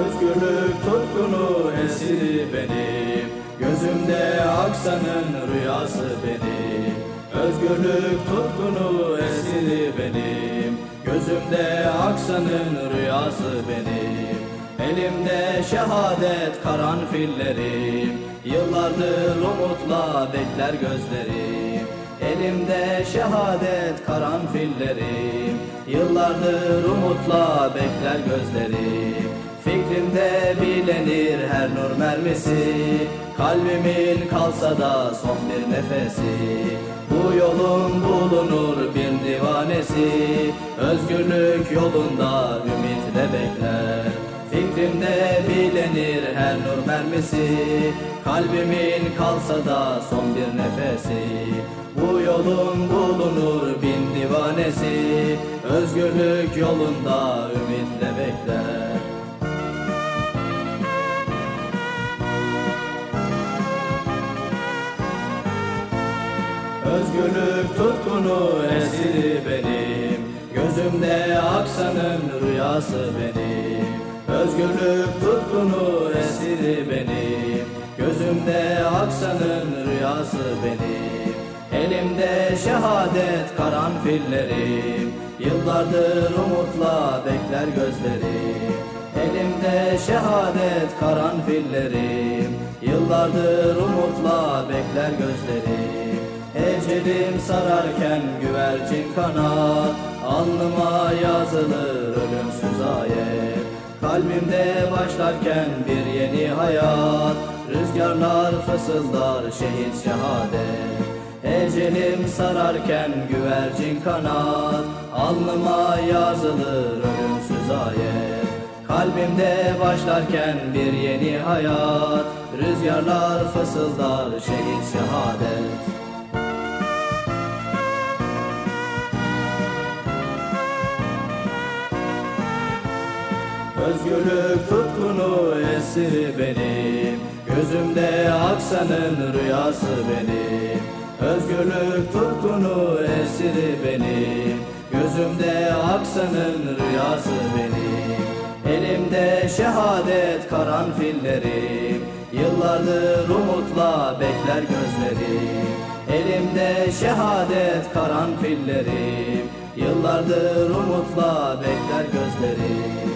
Özgürlük tutkunu esiri benim. Gözümde aksanın rüyası benim. Özgürlük tutkunu esiri benim. Gözümde aksanın rüyası benim. Elimde şehadet karanfillerim. Yıllardır umutla bekler gözlerim. Elimde şehadet karanfillerim. Yıllardır umutla bekler gözlerim Fikrimde bilenir her nur mermisi. Kalbimin kalsa da son bir nefesi. Bu yolun bulunur bir divanesi. Özgürlük yolunda ümitle bekler. Fikrimde bilenir her nur mermisi. Kalbimin kalsa da son bir nefesi. Bu yolun bulunur bin divanesi. Özgürlük yolunda ümitle bekler Özgürlük tutkunu esiri benim. Gözümde aksanın rüyası benim. Özgürlük tutkunu esiri benim. Gözümde aksanın rüyası benim. Elimde şehadet karanfillerim. Yıllardır umutla bekler gözlerim. Elimde şehadet karanfillerim. Yıllardır umutla bekler gözlerim Ecelim sararken güvercin kanat Alnıma yazılır ölümsüz ayet Kalbimde başlarken bir yeni hayat Rüzgarlar fısıldar şehit şehadet. Ecelim sararken güvercin kanat Alnıma yazılır ölümsüz ayet Kalbimde başlarken bir yeni hayat Rüzgarlar fısıldar şehit şehadet Özgürlük tutkunu esiri benim. Gözümde aksanın rüyası benim. Özgürlük tutkunu esiri benim. Gözümde aksanın rüyası benim. Elimde şehadet karanfillerim. Yıllardır umutla bekler gözlerim. Elimde şehadet karanfillerim. Yıllardır umutla bekler gözlerim